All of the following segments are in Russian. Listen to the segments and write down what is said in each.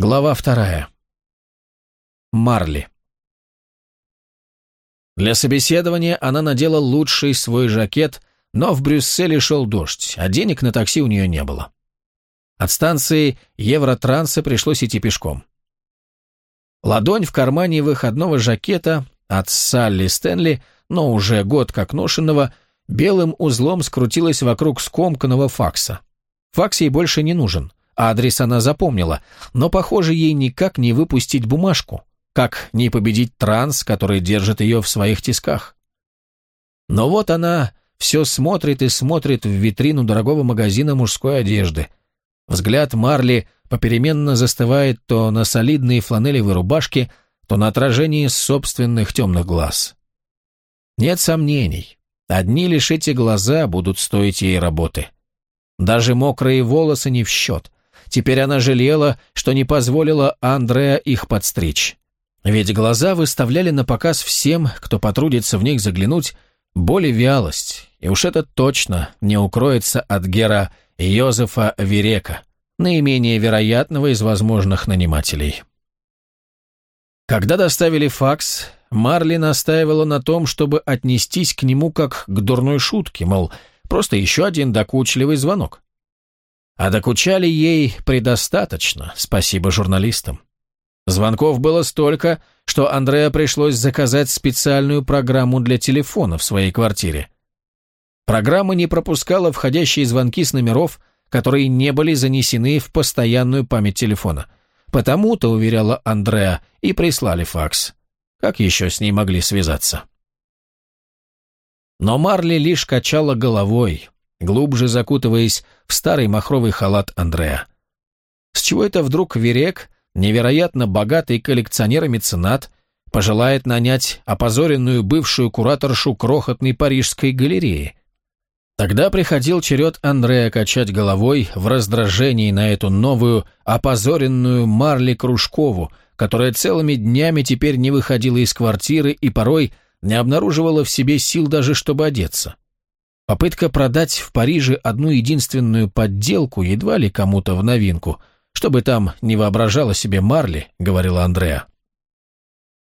Глава вторая. Марли. Для собеседования она надела лучший свой жакет, но в Брюсселе шел дождь, а денег на такси у нее не было. От станции Евротранса пришлось идти пешком. Ладонь в кармане выходного жакета от Салли Стэнли, но уже год как ношенного, белым узлом скрутилась вокруг скомканного факса. Факс ей больше не нужен, адрес она запомнила, но, похоже, ей никак не выпустить бумажку, как не победить транс, который держит ее в своих тисках. Но вот она все смотрит и смотрит в витрину дорогого магазина мужской одежды. Взгляд Марли попеременно застывает то на солидной фланелевой рубашке, то на отражении собственных темных глаз. Нет сомнений, одни лишь эти глаза будут стоить ей работы. Даже мокрые волосы не в счет. Теперь она жалела, что не позволила Андреа их подстричь. Ведь глаза выставляли на показ всем, кто потрудится в них заглянуть, боль и вялость, и уж это точно не укроется от Гера Йозефа Верека, наименее вероятного из возможных нанимателей. Когда доставили факс, Марли настаивала на том, чтобы отнестись к нему как к дурной шутке, мол, просто еще один докучливый звонок. А докучали ей предостаточно, спасибо журналистам. Звонков было столько, что Андреа пришлось заказать специальную программу для телефона в своей квартире. Программа не пропускала входящие звонки с номеров, которые не были занесены в постоянную память телефона. Потому-то, уверяла Андреа, и прислали факс. Как еще с ней могли связаться? Но Марли лишь качала головой, глубже закутываясь в старый махровый халат Андреа. С чего это вдруг Верек, невероятно богатый коллекционер и меценат, пожелает нанять опозоренную бывшую кураторшу крохотной парижской галереи? Тогда приходил черед Андрея качать головой в раздражении на эту новую, опозоренную Марли Кружкову, которая целыми днями теперь не выходила из квартиры и порой не обнаруживала в себе сил даже, чтобы одеться. Попытка продать в Париже одну единственную подделку едва ли кому-то в новинку, чтобы там не воображала себе Марли, говорила Андреа.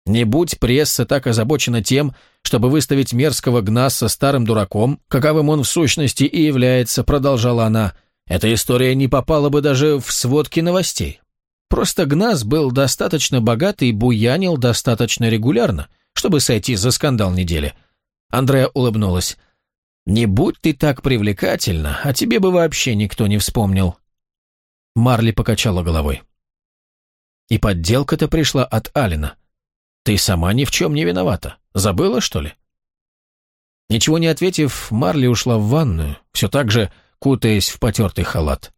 Не будь пресса так озабочена тем, чтобы выставить мерзкого Гнасса старым дураком, каковым он в сущности и является, продолжала она, эта история не попала бы даже в сводки новостей. Просто Гнас был достаточно богат и буянил достаточно регулярно, чтобы сойти за скандал недели. Андреа улыбнулась. «Не будь ты так привлекательна, а тебе бы вообще никто не вспомнил». Марли покачала головой. «И подделка-то пришла от Алина. Ты сама ни в чем не виновата. Забыла, что ли?» Ничего не ответив, Марли ушла в ванную, все так же кутаясь в потертый халат.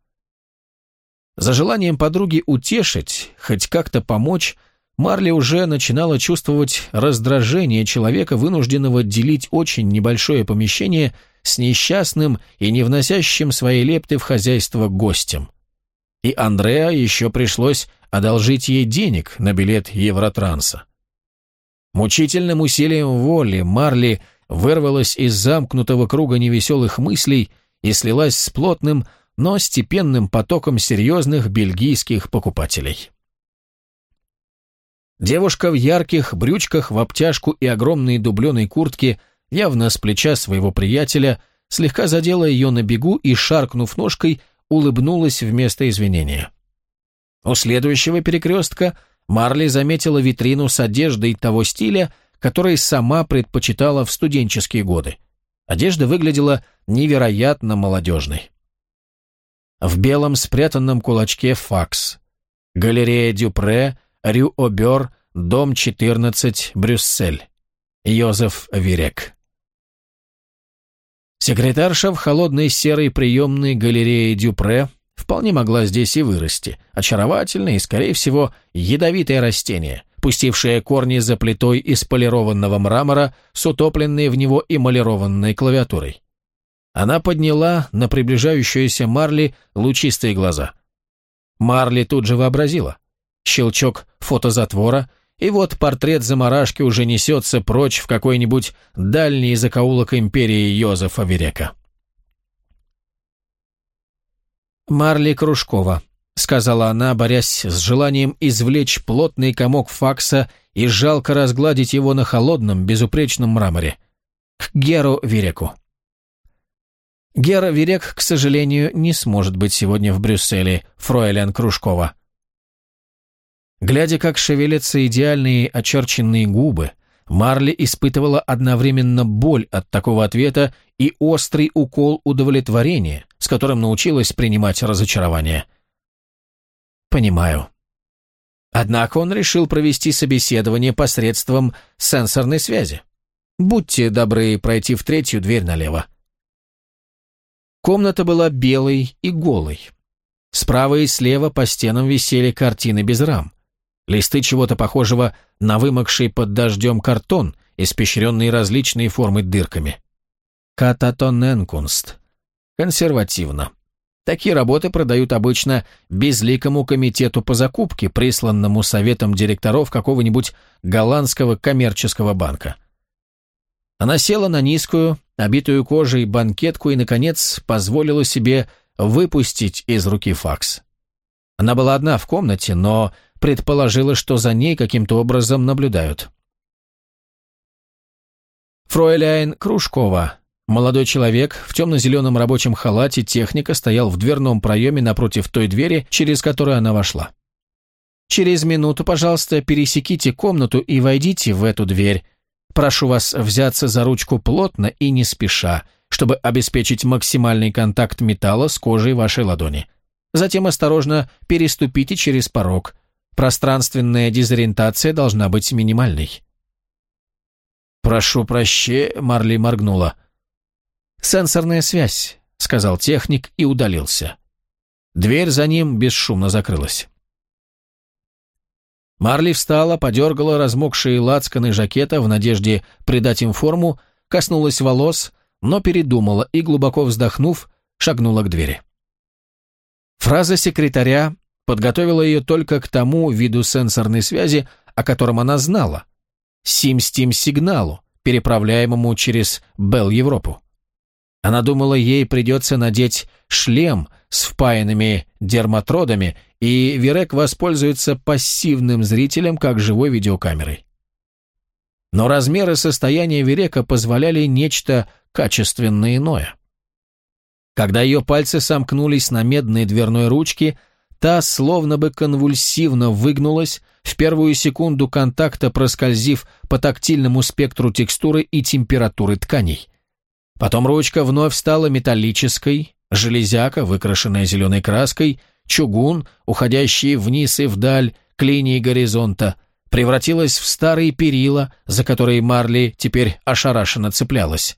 За желанием подруги утешить, хоть как-то помочь, Марли уже начинала чувствовать раздражение человека, вынужденного делить очень небольшое помещение с несчастным и не вносящим свои лепты в хозяйство гостем. И Андреа еще пришлось одолжить ей денег на билет Евротранса. Мучительным усилием воли Марли вырвалась из замкнутого круга невеселых мыслей и слилась с плотным, но степенным потоком серьезных бельгийских покупателей. Девушка в ярких брючках в обтяжку и огромной дубленой куртке, явно с плеча своего приятеля, слегка задела ее на бегу и, шаркнув ножкой, улыбнулась вместо извинения. У следующего перекрестка Марли заметила витрину с одеждой того стиля, который сама предпочитала в студенческие годы. Одежда выглядела невероятно молодежной. В белом спрятанном кулачке факс. Галерея Дюпре Рю-Обер, дом 14, Брюссель. Йозеф Вирек. Секретарша в холодной серой приемной галерее Дюпре вполне могла здесь и вырасти. Очаровательное и, скорее всего, ядовитое растение, пустившее корни за плитой из полированного мрамора с утопленной в него эмалированной клавиатурой. Она подняла на приближающуюся Марли лучистые глаза. Марли тут же вообразила щелчок фотозатвора, и вот портрет заморашки уже несется прочь в какой-нибудь дальний закоулок империи Йозефа Верека. «Марли Кружкова», сказала она, борясь с желанием извлечь плотный комок факса и жалко разгладить его на холодном, безупречном мраморе. К Геру Вереку. Гера Верек, к сожалению, не сможет быть сегодня в Брюсселе, фройлен Кружкова. Глядя, как шевелятся идеальные очерченные губы, Марли испытывала одновременно боль от такого ответа и острый укол удовлетворения, с которым научилась принимать разочарование. «Понимаю». Однако он решил провести собеседование посредством сенсорной связи. «Будьте добры пройти в третью дверь налево». Комната была белой и голой. Справа и слева по стенам висели картины без рам. Листы чего-то похожего на вымокший под дождем картон, испещренный различной формы дырками. Кататоненкунст. Консервативно. Такие работы продают обычно безликому комитету по закупке, присланному советом директоров какого-нибудь голландского коммерческого банка. Она села на низкую, обитую кожей банкетку и, наконец, позволила себе выпустить из руки факс. Она была одна в комнате, но предположила, что за ней каким-то образом наблюдают. Фройляйн Кружкова, молодой человек в темно-зеленом рабочем халате техника, стоял в дверном проеме напротив той двери, через которую она вошла. «Через минуту, пожалуйста, пересеките комнату и войдите в эту дверь. Прошу вас взяться за ручку плотно и не спеша, чтобы обеспечить максимальный контакт металла с кожей вашей ладони. Затем осторожно переступите через порог. Пространственная дезориентация должна быть минимальной. «Прошу прощения», — Марли моргнула. «Сенсорная связь», — сказал техник и удалился. Дверь за ним бесшумно закрылась. Марли встала, подергала размокшие лацканы жакета в надежде придать им форму, коснулась волос, но передумала и, глубоко вздохнув, шагнула к двери. Фраза секретаря подготовила ее только к тому виду сенсорной связи, о котором она знала. Сим-стим-сигналу, переправляемому через Белл-Европу. Она думала, ей придется надеть шлем с впаянными дерматродами, и Вирек воспользуется пассивным зрителем, как живой видеокамерой. Но размеры состояния Вирека позволяли нечто качественно иное. Когда ее пальцы сомкнулись на медной дверной ручке, Та словно бы конвульсивно выгнулась, в первую секунду контакта проскользив по тактильному спектру текстуры и температуры тканей. Потом ручка вновь стала металлической, железяка, выкрашенная зеленой краской, чугун, уходящий вниз и вдаль к линии горизонта, превратилась в старые перила, за которые Марли теперь ошарашенно цеплялась.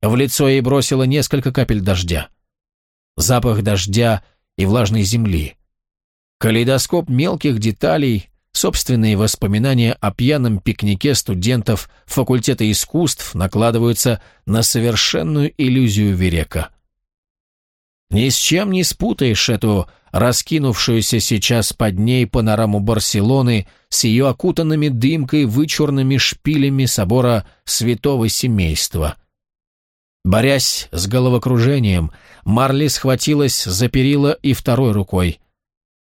В лицо ей бросило несколько капель дождя. Запах дождя — и влажной земли. Калейдоскоп мелких деталей, собственные воспоминания о пьяном пикнике студентов факультета искусств накладываются на совершенную иллюзию Верека. Ни с чем не спутаешь эту раскинувшуюся сейчас под ней панораму Барселоны с ее окутанными дымкой вычурными шпилями собора святого семейства – Борясь с головокружением, Марли схватилась за перила и второй рукой.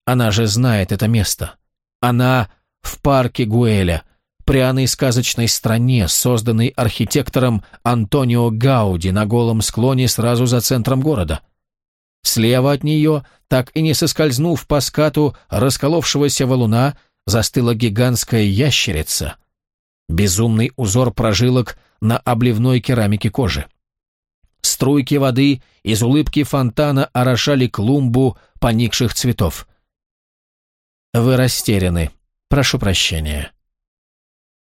Она же знает это место. Она в парке Гуэля, пряной сказочной стране, созданной архитектором Антонио Гауди на голом склоне сразу за центром города. Слева от нее, так и не соскользнув по скату расколовшегося валуна, застыла гигантская ящерица. Безумный узор прожилок на обливной керамике кожи. Струйки воды из улыбки фонтана орошали клумбу поникших цветов. «Вы растеряны. Прошу прощения».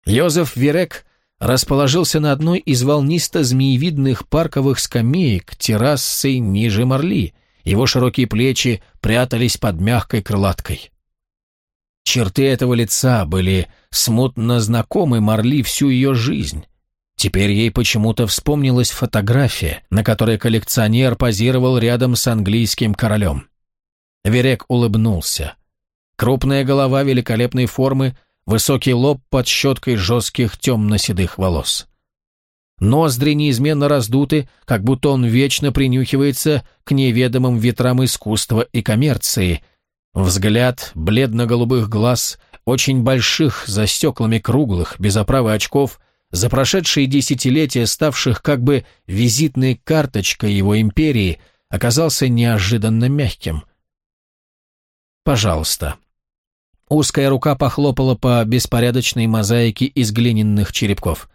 Йозеф Вирек расположился на одной из волнисто-змеевидных парковых скамеек террасы ниже Марли. Его широкие плечи прятались под мягкой крылаткой. Черты этого лица были смутно знакомы Марли всю ее жизнь. Теперь ей почему-то вспомнилась фотография, на которой коллекционер позировал рядом с английским королем. Верек улыбнулся. Крупная голова великолепной формы, высокий лоб под щеткой жестких темно-седых волос. Ноздри неизменно раздуты, как будто он вечно принюхивается к неведомым ветрам искусства и коммерции, Взгляд бледно-голубых глаз, очень больших, за стеклами круглых, без оправы очков, за прошедшие десятилетия ставших как бы визитной карточкой его империи, оказался неожиданно мягким. «Пожалуйста». Узкая рука похлопала по беспорядочной мозаике из глиняных черепков.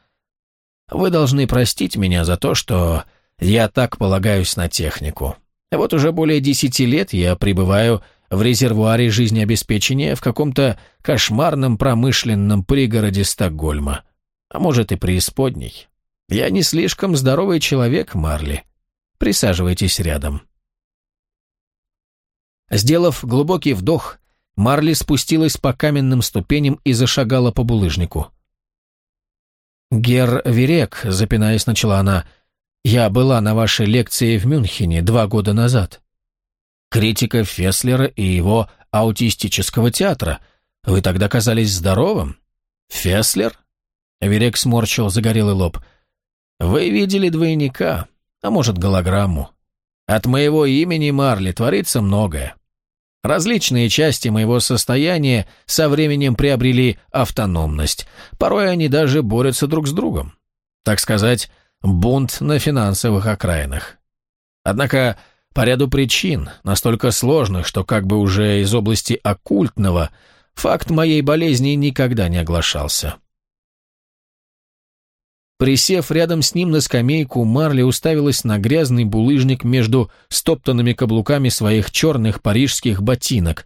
«Вы должны простить меня за то, что я так полагаюсь на технику. Вот уже более десяти лет я пребываю в резервуаре жизнеобеспечения в каком-то кошмарном промышленном пригороде Стокгольма. А может и преисподней. Я не слишком здоровый человек, Марли. Присаживайтесь рядом. Сделав глубокий вдох, Марли спустилась по каменным ступеням и зашагала по булыжнику. «Гер Верек», — запинаясь, начала она, — «я была на вашей лекции в Мюнхене два года назад. Критика Феслера и его аутистического театра. Вы тогда казались здоровым? Феслер?» Верек сморчил загорелый лоб. «Вы видели двойника, а может, голограмму. От моего имени Марли творится многое. Различные части моего состояния со временем приобрели автономность. Порой они даже борются друг с другом. Так сказать, бунт на финансовых окраинах. Однако по ряду причин, настолько сложных, что как бы уже из области оккультного, факт моей болезни никогда не оглашался. Присев рядом с ним на скамейку, Марли уставилась на грязный булыжник между стоптанными каблуками своих черных парижских ботинок.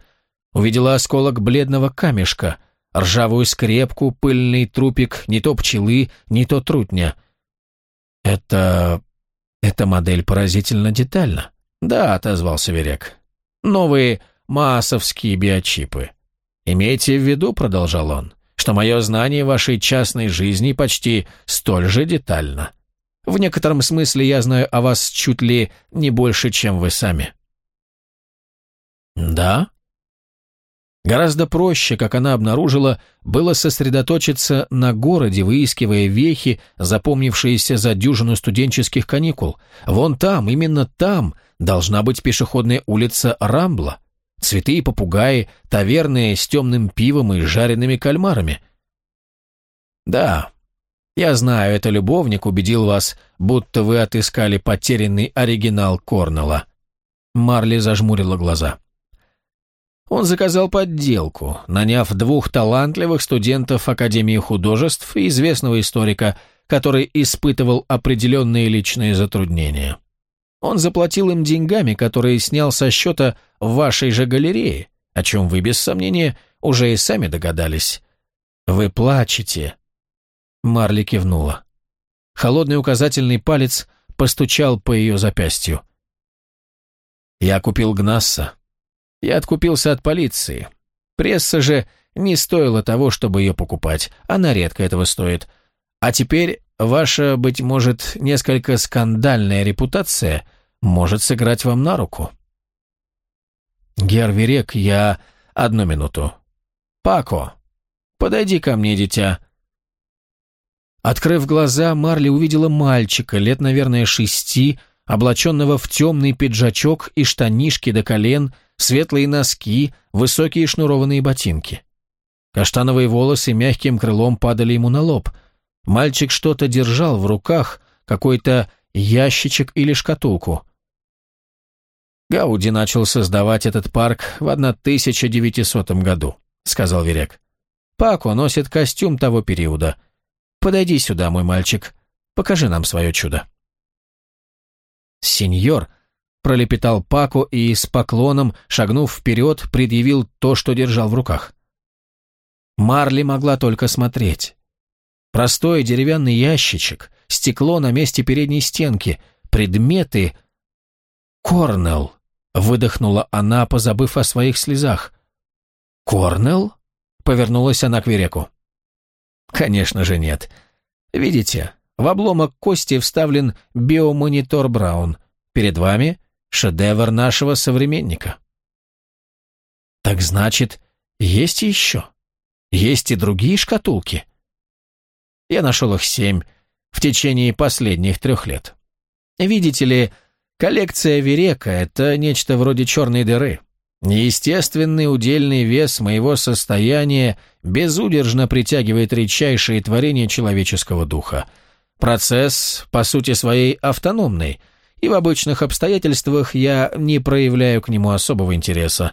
Увидела осколок бледного камешка, ржавую скрепку, пыльный трупик, не то пчелы, не то трутня. «Это... эта модель поразительно детальна». «Да», — отозвался Верек. «Новые массовские биочипы». «Имейте в виду», — продолжал он, — что мое знание вашей частной жизни почти столь же детально. В некотором смысле я знаю о вас чуть ли не больше, чем вы сами». «Да?» Гораздо проще, как она обнаружила, было сосредоточиться на городе, выискивая вехи, запомнившиеся за дюжину студенческих каникул. Вон там, именно там, должна быть пешеходная улица Рамбла. Цветы и попугаи, таверны с темным пивом и жареными кальмарами. Да, я знаю, это любовник убедил вас, будто вы отыскали потерянный оригинал Корнелла. Марли зажмурила глаза. Он заказал подделку, наняв двух талантливых студентов Академии художеств и известного историка, который испытывал определенные личные затруднения. Он заплатил им деньгами, которые снял со счета вашей же галерее, о чем вы, без сомнения, уже и сами догадались. Вы плачете. Марли кивнула. Холодный указательный палец постучал по ее запястью. Я купил Гнасса. Я откупился от полиции. Пресса же не стоила того, чтобы ее покупать. Она редко этого стоит. А теперь Ваша, быть может, несколько скандальная репутация может сыграть вам на руку. Гервирек, я... Одну минуту. Пако, подойди ко мне, дитя. Открыв глаза, Марли увидела мальчика, лет, наверное, шести, облаченного в темный пиджачок и штанишки до колен, светлые носки, высокие шнурованные ботинки. Каштановые волосы мягким крылом падали ему на лоб — Мальчик что-то держал в руках, какой-то ящичек или шкатулку. «Гауди начал создавать этот парк в 1900 году», — сказал Верек. «Пако носит костюм того периода. Подойди сюда, мой мальчик, покажи нам свое чудо». «Сеньор», — пролепетал Пако и с поклоном, шагнув вперед, предъявил то, что держал в руках. Марли могла только смотреть. Простой деревянный ящичек, стекло на месте передней стенки, предметы... «Корнелл!» — выдохнула она, позабыв о своих слезах. «Корнелл?» — повернулась она к Вереку. «Конечно же нет. Видите, в обломок кости вставлен биомонитор Браун. Перед вами шедевр нашего современника». «Так значит, есть еще? Есть и другие шкатулки?» Я нашел их семь в течение последних трех лет. Видите ли, коллекция Верека — это нечто вроде черной дыры. Неестественный удельный вес моего состояния безудержно притягивает редчайшие творения человеческого духа. Процесс, по сути своей, автономный, и в обычных обстоятельствах я не проявляю к нему особого интереса.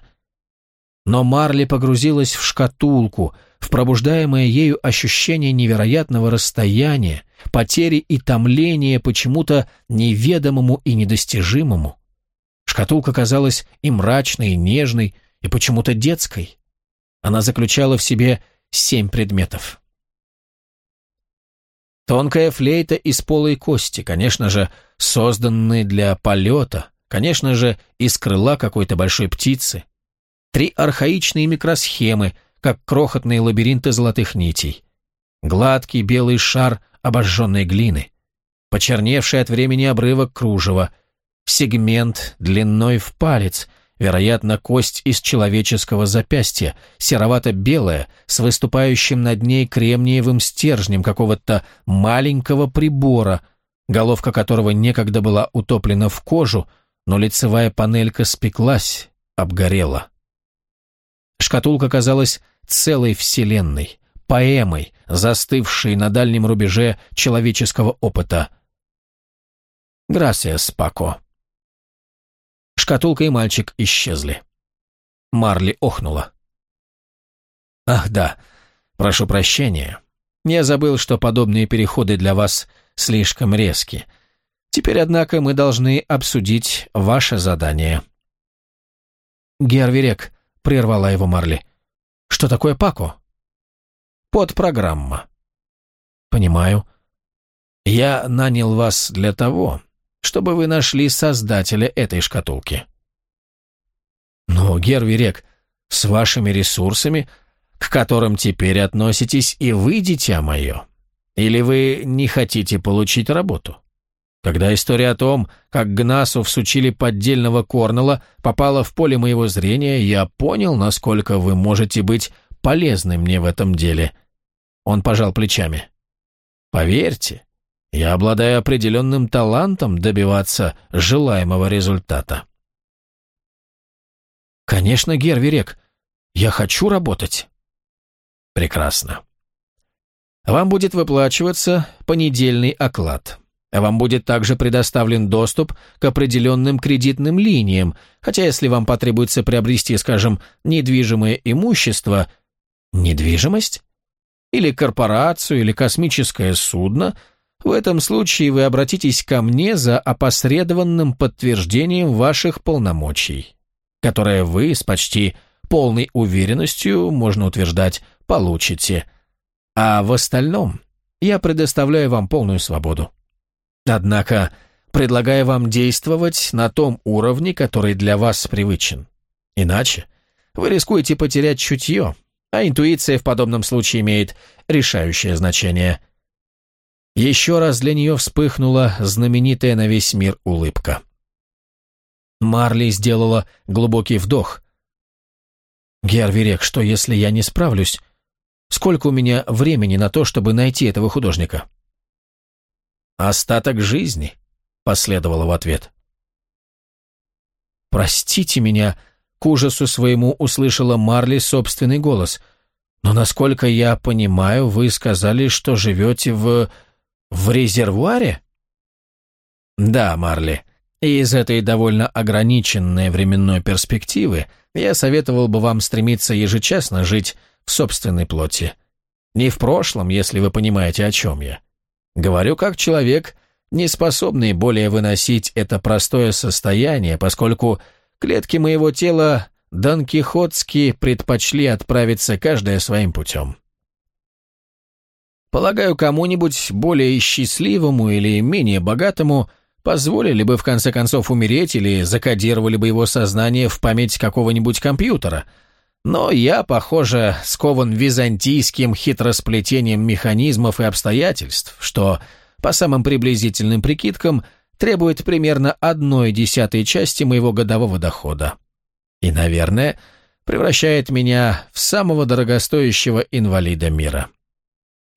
Но Марли погрузилась в шкатулку, в пробуждаемое ею ощущение невероятного расстояния, потери и томления почему-то неведомому и недостижимому. Шкатулка казалась и мрачной, и нежной, и почему-то детской. Она заключала в себе семь предметов. Тонкая флейта из полой кости, конечно же, созданная для полета, конечно же, из крыла какой-то большой птицы. Три архаичные микросхемы, как крохотные лабиринты золотых нитей. Гладкий белый шар обожженной глины. Почерневший от времени обрывок кружева — сегмент длиной в палец, вероятно, кость из человеческого запястья, серовато-белая, с выступающим над ней кремниевым стержнем какого-то маленького прибора, головка которого некогда была утоплена в кожу, но лицевая панелька спеклась, обгорела. Шкатулка казалась целой вселенной, поэмой, застывшей на дальнем рубеже человеческого опыта. «Грасиас, Пако», Шкатулка и мальчик исчезли. Марли охнула. «Ах да, прошу прощения. Я забыл, что подобные переходы для вас слишком резки. Теперь, однако, мы должны обсудить ваше задание». «Гервирек», — прервала его Марли. «Что такое Пако?» «Подпрограмма». «Понимаю. Я нанял вас для того, чтобы вы нашли создателя этой шкатулки. Но, Гервирек, с вашими ресурсами, к которым теперь относитесь и вы, дитя мое, или вы не хотите получить работу? Когда история о том, как Гнасу всучили поддельного Корнела, попала в поле моего зрения, я понял, насколько вы можете быть полезны мне в этом деле. Он пожал плечами. Поверьте, я обладаю определенным талантом добиваться желаемого результата. Конечно, Гервирек, я хочу работать. Прекрасно. Вам будет выплачиваться понедельный оклад. Вам будет также предоставлен доступ к определенным кредитным линиям, хотя если вам потребуется приобрести, скажем, недвижимое имущество, недвижимость? Или корпорацию, или космическое судно – в этом случае вы обратитесь ко мне за опосредованным подтверждением ваших полномочий, которое вы с почти полной уверенностью, можно утверждать, получите. А в остальном я предоставляю вам полную свободу. Однако предлагаю вам действовать на том уровне, который для вас привычен. Иначе вы рискуете потерять чутье, а интуиция в подобном случае имеет решающее значение. Еще раз для нее вспыхнула знаменитая на весь мир улыбка. Марли сделала глубокий вдох. «Гервирек, что если я не справлюсь? Сколько у меня времени на то, чтобы найти этого художника?» «Остаток жизни», — последовало в ответ. «Простите меня», — к ужасу своему услышала Марли собственный голос. «Но, насколько я понимаю, вы сказали, что живете в...» В резервуаре? Да, Марли. И из этой довольно ограниченной временной перспективы я советовал бы вам стремиться ежечасно жить в собственной плоти. Не в прошлом, если вы понимаете, о чем я. Говорю как человек, не способный более выносить это простое состояние, поскольку клетки моего тела Дон Кихотски предпочли отправиться каждая своим путем. Полагаю, кому-нибудь более счастливому или менее богатому позволили бы в конце концов умереть или закодировали бы его сознание в память какого-нибудь компьютера. Но я, похоже, скован византийским хитросплетением механизмов и обстоятельств, что, по самым приблизительным прикидкам, требует примерно одной десятой части моего годового дохода. И, наверное, превращает меня в самого дорогостоящего инвалида мира.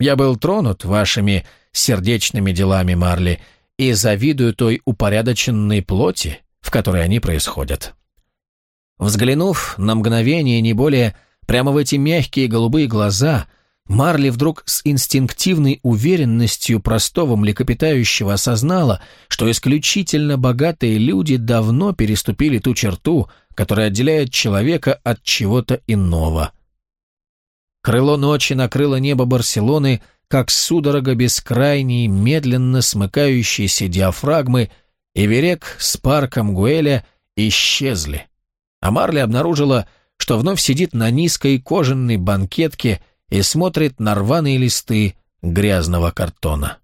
Я был тронут вашими сердечными делами, Марли, и завидую той упорядоченной плоти, в которой они происходят. Взглянув на мгновение, не более, прямо в эти мягкие голубые глаза, Марли вдруг с инстинктивной уверенностью простого млекопитающего осознала, что исключительно богатые люди давно переступили ту черту, которая отделяет человека от чего-то иного. Крыло ночи накрыло небо Барселоны, как судорога бескрайней, медленно смыкающейся диафрагмы, и Верек с парком Гуэля исчезли а Марли обнаружила, что вновь сидит на низкой кожаной банкетке и смотрит на рваные листы грязного картона.